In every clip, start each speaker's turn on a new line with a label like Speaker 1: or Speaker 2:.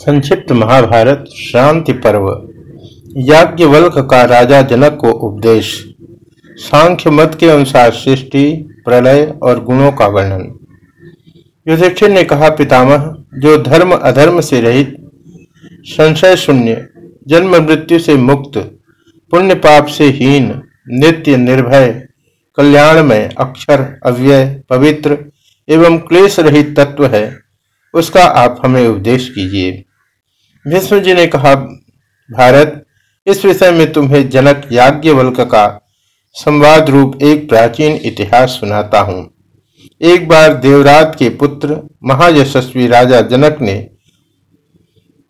Speaker 1: संक्षिप्त महाभारत, शांति पर्व। याज्ञवल्क का राजा जनक को उपदेश। सांख्य मत के अनुसार सृष्टि, प्रलय और गुणों का वर्णन। युधिष्ठिर ने कहा, पितामह, जो धर्म अधर्म से रहित, संशय शून्य, जन्म मृत्यु से मुक्त, पुण्य पाप से हीन, नित्य निर्भय, कल्याणमय, अक्षर, अव्यय, पवित्र एवं क्लेश रहित तत्व है, उसका आप हमें उपदेश कीजिए। भीष्म जी ने कहा, भारत, इस विषय में तुम्हें जनक याज्ञवल्क का संवाद रूप एक प्राचीन इतिहास सुनाता हूँ। एक बार देवराज के पुत्र महायशस्वी राजा जनक ने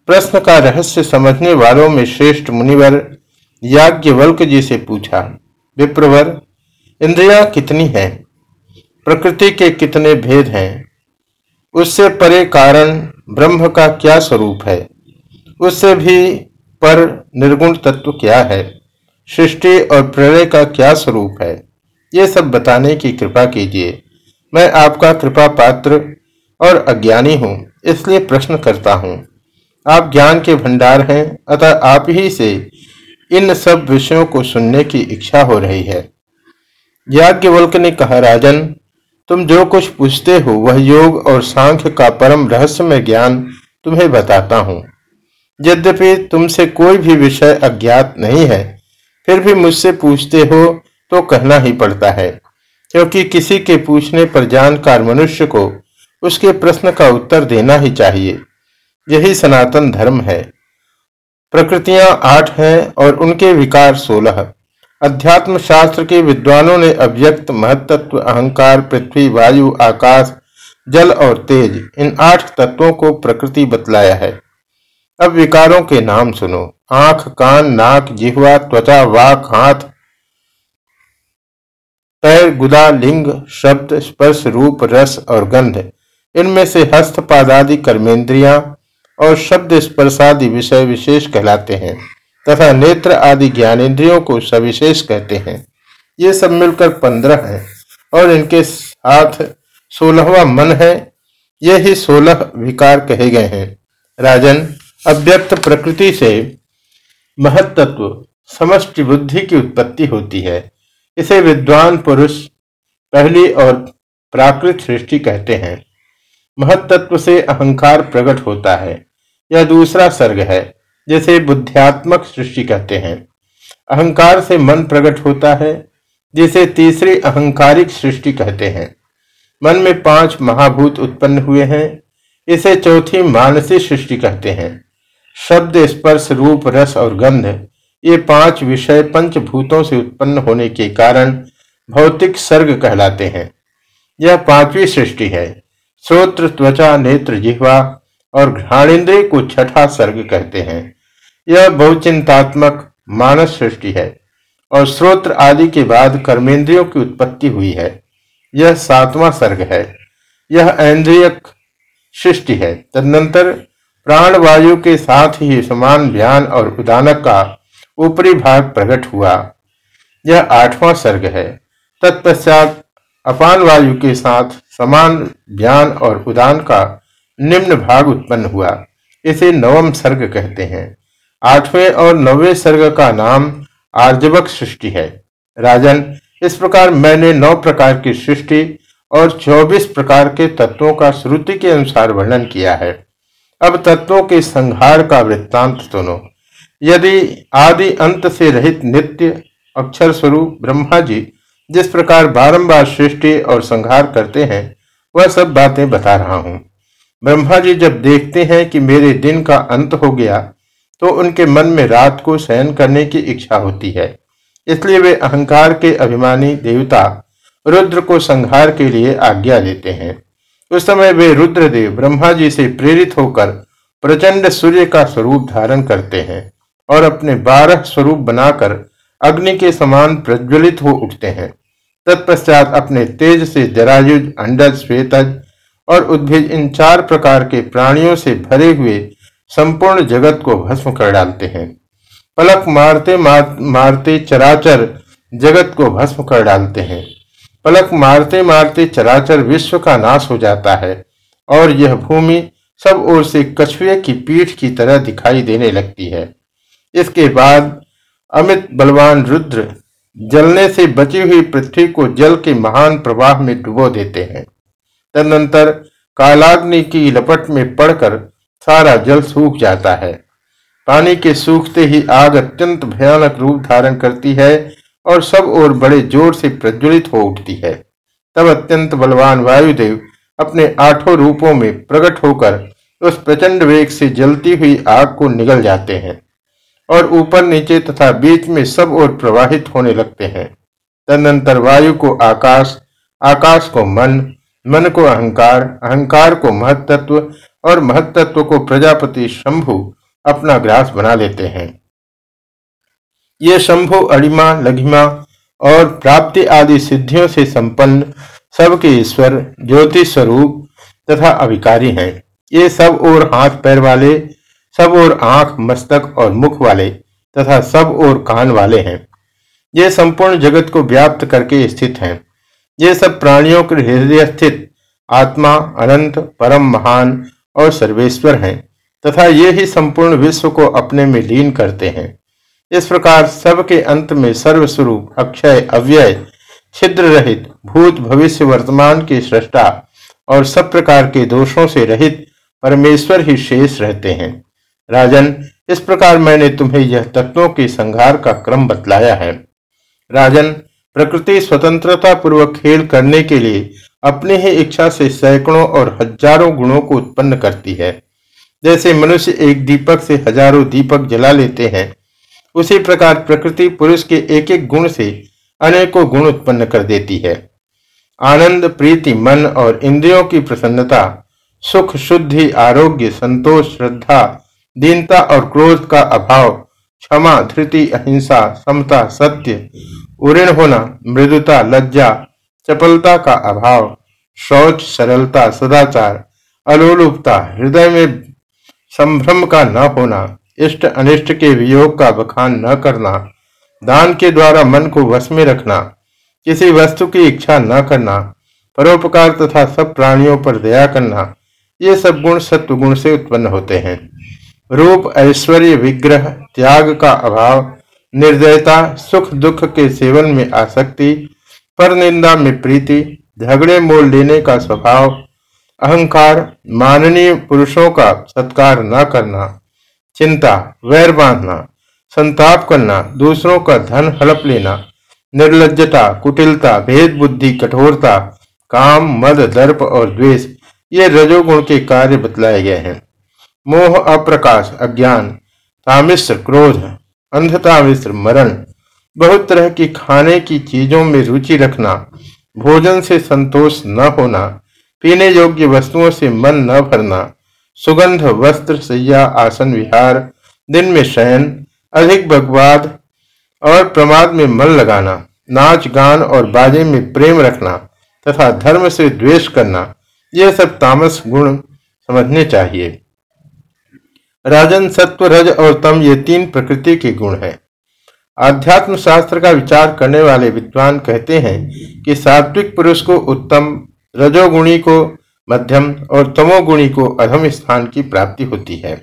Speaker 1: प्रश्न का रहस्य समझने वालों में श्रेष्ठ मुनिवर याज्ञवल्क जी से पूछा, विप्रवर, इंद्रिया कितनी है? प्रकृति के कितने भेद हैं? उससे परे कारण ब्रह्म का क्या स्वरूप है? उससे भी पर निर्गुण तत्व क्या है? सृष्टि और प्रलय का क्या स्वरूप है? ये सब बताने की कृपा कीजिए। मैं आपका कृपा पात्र और अज्ञानी हूँ, इसलिए प्रश्न करता हूँ। आप ज्ञान के भंडार हैं, अतः आप ही से इन सब विषयों को सुनने की इच्छा हो रही है। याज्ञवल्क ने कहा, राजन, तुम जो कुछ पूछते हो, वह योग और सांख्य का परम रहस्यमय ज्ञान तुम्हें बताता हूँ। यद्यपि तुमसे कोई भी विषय अज्ञात नहीं है, फिर भी मुझसे पूछते हो तो कहना ही पड़ता है, क्योंकि किसी के पूछने पर जानकार मनुष्य को उसके प्रश्न का उत्तर देना ही चाहिए। यही सनातन धर्म है। प्रकृतियाँ आठ हैं और उनके विकार सोलह। अध्यात्म शास्त्र के विद्वानों ने अव्यक्त महत्त्व अहंकार, पृथ्वी, वायु, आकाश, जल और तेज इन आठ तत्वों को प्रकृति बतलाया है। अब विकारों के नाम सुनो। आँख, कान, नाक, जिहवा, त्वचा, वाक, हाथ, पैर, गुदा, लिंग, शब्द, स्पर्श, रूप, रस और गंध। इनमें से हस्तपादादि कर्मेंद्रिया और शब्द स्पर्शादि विषय विशेष कहलाते हैं तथा नेत्र आदि ज्ञानेन्द्रियों को सविशेष कहते हैं। ये सब मिलकर पंद्रह है और इनके साथ सोलहवा मन है। ये ही सोलह विकार कहे गए हैं। राजन अव्यक्त प्रकृति से महत्त्व समष्टि बुद्धि की उत्पत्ति होती है। इसे विद्वान पुरुष पहली और प्राकृत सृष्टि कहते हैं। महत्त्व से अहंकार प्रकट होता है। यह दूसरा सर्ग है, जिसे बुद्धियात्मक सृष्टि कहते हैं। अहंकार से मन प्रकट होता है, जिसे तीसरी अहंकारिक सृष्टि कहते हैं। मन में पाँच महाभूत उत्पन्न हुए हैं, इसे चौथी मानसी सृष्टि कहते हैं। शब्द, स्पर्श, रूप, रस और गंध, ये पाँच विषय पंचभूतों से उत्पन्न होने के कारण भौतिक सर्ग कहलाते हैं। यह पांचवी सृष्टि है। श्रोत्र, त्वचा, नेत्र, जिह्वा और घ्राणेन्द्रिय को छठा सर्ग कहते हैं। यह बहुचिंतात्मक मानस सृष्टि है और श्रोत्र आदि के बाद कर्मेंद्रियों की उत्पत्ति हुई है। यह सातवां सर्ग है। यह ऐन्द्रियक सृष्टि है। तदनंतर प्राण वायु के साथ ही समान ध्यान और उदानक का ऊपरी भाग प्रकट हुआ। यह आठवां सर्ग है। तत्पश्चात अपान वायु के साथ समान ज्ञान और उदान का निम्न भाग उत्पन्न हुआ। इसे नवम सर्ग कहते हैं। आठवें और नौवे सर्ग का नाम आर्जवक सृष्टि है। राजन, इस प्रकार मैंने नौ प्रकार की सृष्टि और चौबीस प्रकार के तत्वों का श्रुति के अनुसार वर्णन किया है। अब तत्वों के संहार का वृत्तांत सुनो। यदि आदि अंत से रहित नित्य अक्षर स्वरूप ब्रह्मा जी जिस प्रकार बारंबार सृष्टि और संहार करते हैं, वह सब बातें बता रहा हूँ। ब्रह्मा जी जब देखते हैं कि मेरे दिन का अंत हो गया तो उनके मन में रात को शयन करने की इच्छा होती है। इसलिए वे अहंकार के अभिमानी देवता रुद्र को संहार के लिए आज्ञा देते हैं। उस समय वे रुद्रदेव ब्रह्मा जी से प्रेरित होकर प्रचंड सूर्य का स्वरूप धारण करते हैं और अपने बारह स्वरूप बनाकर अग्नि के समान प्रज्वलित हो उठते हैं। तत्पश्चात अपने तेज से जरायुज अंडज श्वेतज और उद्भिज इन चार प्रकार के प्राणियों से भरे हुए संपूर्ण जगत को भस्म कर डालते हैं। पलक मारते मार, मारते चराचर जगत को भस्म कर डालते हैं। पलक मारते मारते चराचर विश्व का नाश हो जाता है और यह भूमि सब ओर से कछुए की पीठ की तरह दिखाई देने लगती है। इसके बाद अमित बलवान रुद्र जलने से बची हुई पृथ्वी को जल के महान प्रवाह में डुबो देते हैं। तदनंतर कालाग्नि की लपट में पड़कर सारा जल सूख जाता है। पानी के सूखते ही आग अत्यंत भयानक रूप धारण करती है और सब ओर बड़े ज़ोर से प्रज्वलित हो उठती है। तब अत्यंत बलवान वायुदेव अपने आठों रूपों में प्रकट होकर उस प्रचंड वेग से जलती हुई आग को निगल जाते हैं और ऊपर नीचे तथा बीच में सब ओर प्रवाहित होने लगते हैं। तदनंतर वायु को आकाश आकाश को मन मन को अहंकार अहंकार को महत्त्व और महत्त्व को प्रजापति शंभु अपना ग्रास बना लेते हैं। ये शंभु अड़िमा लघिमा और प्राप्ति आदि सिद्धियों से संपन्न सबके ईश्वर ज्योति स्वरूप तथा अभिकारी हैं। ये सब और हाथ पैर वाले, सब और आँख, मस्तक और मुख वाले तथा सब और कान वाले हैं। ये संपूर्ण जगत को व्याप्त करके स्थित हैं। ये सब प्राणियों के हृदय स्थित आत्मा, अनंत, परम महान और सर्वेश्वर हैं तथा ये ही संपूर्ण विश्व को अपने में लीन करते हैं। इस प्रकार सबके अंत में सर्वस्वरूप, अक्षय, अव्यय, छिद्र रहित, भूत भविष्य वर्तमान के सृष्टा और सब प्रकार के दोषों से रहित परमेश्वर ही शेष रहते हैं। राजन, इस प्रकार मैंने तुम्हें यह तत्वों के संहार का क्रम बतलाया है। राजन, प्रकृति स्वतंत्रता पूर्वक खेल करने के लिए अपनी ही इच्छा से सैकड़ों और हज़ारों गुणों को उत्पन्न करती है। जैसे मनुष्य एक दीपक से हज़ारों दीपक जला लेते हैं उसी प्रकार प्रकृति पुरुष के एक एक गुण से अनेकों गुण उत्पन्न कर देती है। आनंद, प्रीति, मन और इंद्रियों की प्रसन्नता, सुख, शुद्धि, आरोग्य, संतोष, श्रद्धा, दीनता और क्रोध का अभाव, क्षमा, धृति, अहिंसा, समता, सत्य, उऋण होना, मृदुता, लज्जा, चपलता का अभाव, शौच, सरलता, सदाचार अलोलुपता हृदय में संभ्रम का न होना इष्ट अनिष्ट के वियोग का बखान न करना, दान के द्वारा मन को वश में रखना, किसी वस्तु की इच्छा न करना, परोपकार तथा सब प्राणियों पर दया करना, ये सब गुण सत्व गुण से उत्पन्न होते हैं। रूप, ऐश्वर्य, विग्रह, त्याग का अभाव, निर्दयता, सुख, दुख के सेवन में आसक्ति पर निंदा में प्रीति, झगड़े मोल लेने का स्वभाव, अहंकार, माननीय पुरुषों का सत्कार न करना चिंता, वैर बांधना, संताप करना, दूसरों का धन हड़प लेना निर्लजता कुटिलता भेद बुद्धि कठोरता, काम, मद, दर्प और द्वेष, ये रजोगुण के कार्य बतलाए गए हैं। मोह, अप्रकाश, अज्ञान तामिश्र क्रोध अंधता मिश्र मरण, बहुत तरह की खाने की चीज़ों में रुचि रखना, भोजन से संतोष न होना, पीने योग्य वस्तुओं से मन न भरना सुगंध, वस्त्र, सैया, आसन, विहार, दिन में शयन, अधिक बगवाद और प्रमाद में मन लगाना, नाच, गान और बाजे में प्रेम रखना तथा धर्म से द्वेष करना यह सब तामस गुण समझने चाहिए। राजन सत्व रज और तम ये तीन प्रकृति के गुण हैं। आध्यात्म शास्त्र का विचार करने वाले विद्वान कहते हैं कि सात्विक पुरुष को उत्तम रजोगुणी को मध्यम और तमोगुणी को अधम स्थान की प्राप्ति होती है।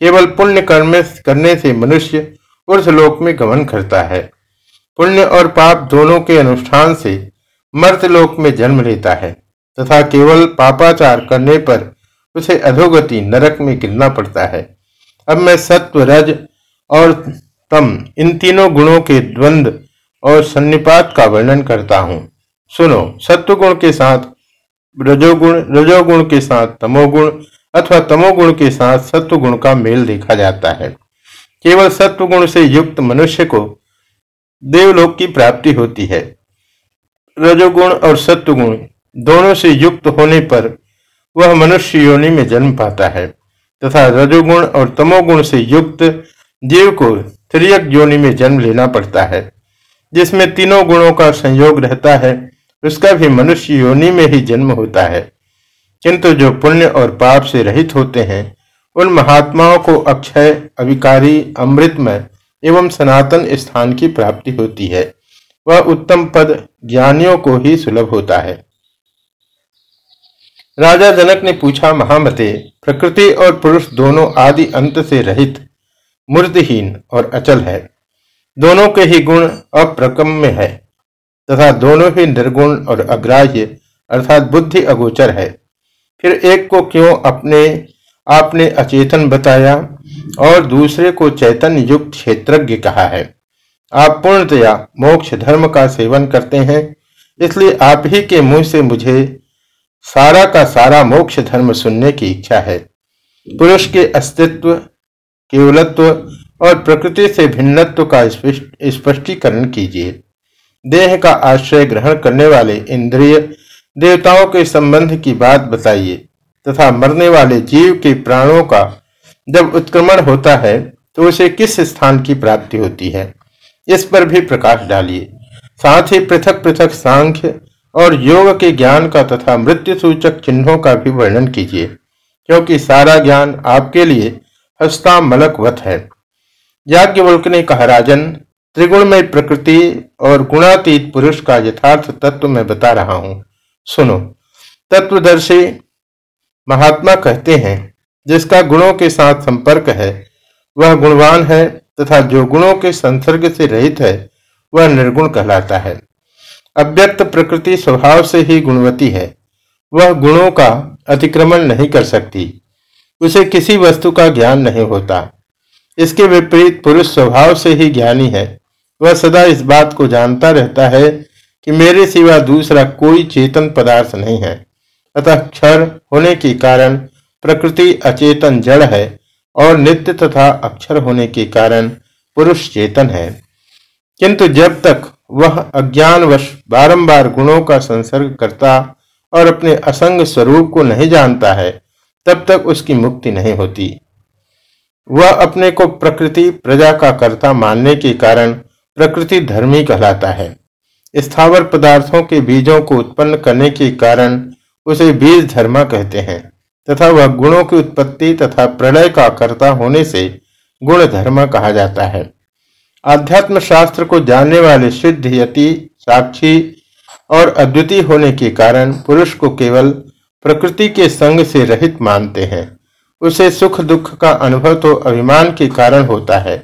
Speaker 1: केवल पुण्य कर्म करने से मनुष्य ऊर्धलोक में गमन करता है। पुण्य और पाप दोनों के अनुष्ठान से मर्तलोक में जन्म लेता है, तथा केवल पापाचार करने पर उसे अधोगति नरक में गिरना पड़ता है। अब मैं सत्व, रज और तम इन तीनों गुणों के द्वंद और सन्निपात का वर्णन करता हूँ। सुनो सत्व गुण के साथ रजोगुण रजोगुण के साथ तमोगुण अथवा तमोगुण के साथ सत्व गुण का मेल देखा जाता है। केवल सत्व गुण से युक्त मनुष्य को देवलोक की प्राप्ति होती है। रजोगुण और सत्व गुण दोनों से युक्त होने पर वह मनुष्य योनि में जन्म पाता है तथा रजोगुण और तमोगुण से युक्त जीव को त्रियक योनि में जन्म लेना पड़ता है, जिसमें तीनों गुणों का संयोग रहता है उसका भी मनुष्य योनि में ही जन्म होता है। किंतु जो पुण्य और पाप से रहित होते हैं, उन महात्माओं को अक्षय, अविकारी, अमृतमय एवं सनातन स्थान की प्राप्ति होती है। वह उत्तम पद ज्ञानियों को ही सुलभ होता है। राजा जनक ने पूछा, महामते, प्रकृति और पुरुष दोनों आदि अंत से रहित, मूर्तिहीन और अचल है। दोनों के ही गुण अप्रकम्य है। तथा दोनों ही निर्गुण और अग्राह्य अर्थात बुद्धि अगोचर है। फिर एक को क्यों अपने, आपने अचेतन बताया और दूसरे को चैतन्य युक्त क्षेत्रज्ञ कहा है। आप पूर्णतया मोक्ष धर्म का सेवन करते हैं, इसलिए आप ही के मुँह से मुझे सारा का सारा मोक्ष धर्म सुनने की इच्छा है। पुरुष के अस्तित्व, केवलत्व और प्रकृति से भिन्नत्व का स्पष्टीकरण कीजिए। देह का आश्रय ग्रहण करने वाले इंद्रिय देवताओं के संबंध की बात बताइए, तथा मरने वाले जीव के प्राणों का जब उत्क्रमण होता है तो उसे किस स्थान की प्राप्ति होती है? इस पर भी प्रकाश डालिए। साथ ही पृथक पृथक सांख्य और योग के ज्ञान का तथा मृत्यु सूचक चिन्हों का भी वर्णन कीजिए, क्योंकि सारा ज्ञान आपके लिए हस्तामलकवत है। याज्ञवल्क ने कहा, राजन त्रिगुणमय प्रकृति और गुणातीत पुरुष का यथार्थ तत्व मैं बता रहा हूँ। सुनो। तत्वदर्शी महात्मा कहते हैं, जिसका गुणों के साथ संपर्क है, वह गुणवान है तथा जो गुणों के संसर्ग से रहित है, वह निर्गुण कहलाता है। अव्यक्त प्रकृति स्वभाव से ही गुणवती है। वह गुणों का अतिक्रमण नहीं कर सकती। उसे किसी वस्तु का ज्ञान नहीं होता। इसके विपरीत पुरुष स्वभाव से ही ज्ञानी है। वह सदा इस बात को जानता रहता है कि मेरे सिवा दूसरा कोई चेतन पदार्थ नहीं है। अतः क्षर होने के कारण प्रकृति अचेतन जड़ है और नित्य तथा अक्षर होने के कारण पुरुष चेतन है। किंतु जब तक वह अज्ञानवश बारंबार गुणों का संसर्ग करता और अपने असंग स्वरूप को नहीं जानता है, तब तक उसकी मुक्ति नहीं होती। वह अपने को प्रकृति, प्रजा का कर्ता मानने के कारण प्रकृति धर्मी कहलाता है। स्थावर पदार्थों के बीजों को उत्पन्न करने के कारण उसे बीज धर्मा कहते हैं, तथा वह गुणों की उत्पत्ति तथा प्रलय का कर्ता होने से गुण धर्म कहा जाता है। आध्यात्म शास्त्र को जानने वाले सिद्ध यति, साक्षी और अद्वितीय होने के कारण पुरुष को केवल प्रकृति के संग से रहित मानते हैं। उसे सुख दुख का अनुभव तो अभिमान के कारण होता है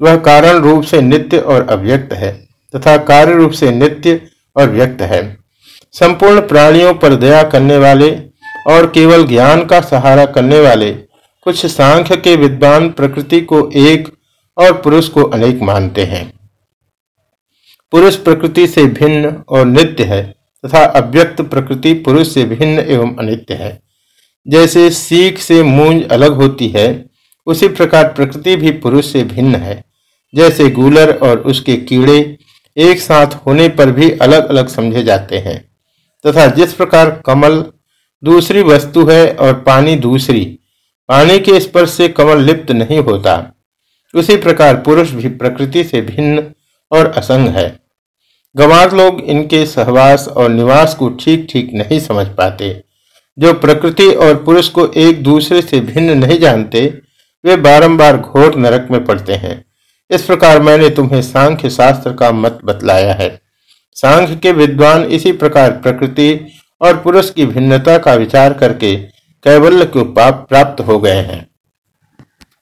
Speaker 1: वह कारण रूप से नित्य और अव्यक्त है, तथा कार्य रूप से नित्य और व्यक्त है। संपूर्ण प्राणियों पर दया करने वाले और केवल ज्ञान का सहारा करने वाले कुछ सांख्य के विद्वान प्रकृति को एक और पुरुष को अनेक मानते हैं। पुरुष प्रकृति से भिन्न और नित्य है, तथा अव्यक्त प्रकृति पुरुष से भिन्न एवं अनित्य है। जैसे सीख से मूंज अलग होती है, उसी प्रकार प्रकृति भी पुरुष से भिन्न है। जैसे गूलर और उसके कीड़े एक साथ होने पर भी अलग अलग समझे जाते हैं। तथा जिस प्रकार कमल दूसरी वस्तु है और पानी दूसरी, पानी के स्पर्श से कमल लिप्त नहीं होता, उसी प्रकार पुरुष भी प्रकृति से भिन्न और असंग है। गवार लोग इनके सहवास और निवास को ठीक ठीक नहीं समझ पाते। जो प्रकृति और पुरुष को एक दूसरे से भिन्न नहीं जानते, वे बारंबार घोर नरक में पड़ते हैं। इस प्रकार मैंने तुम्हें सांख्य शास्त्र का मत बतलाया है। सांख्य के विद्वान इसी प्रकार प्रकृति और पुरुष की भिन्नता का विचार करके कैवल्य को प्राप्त हो गए हैं।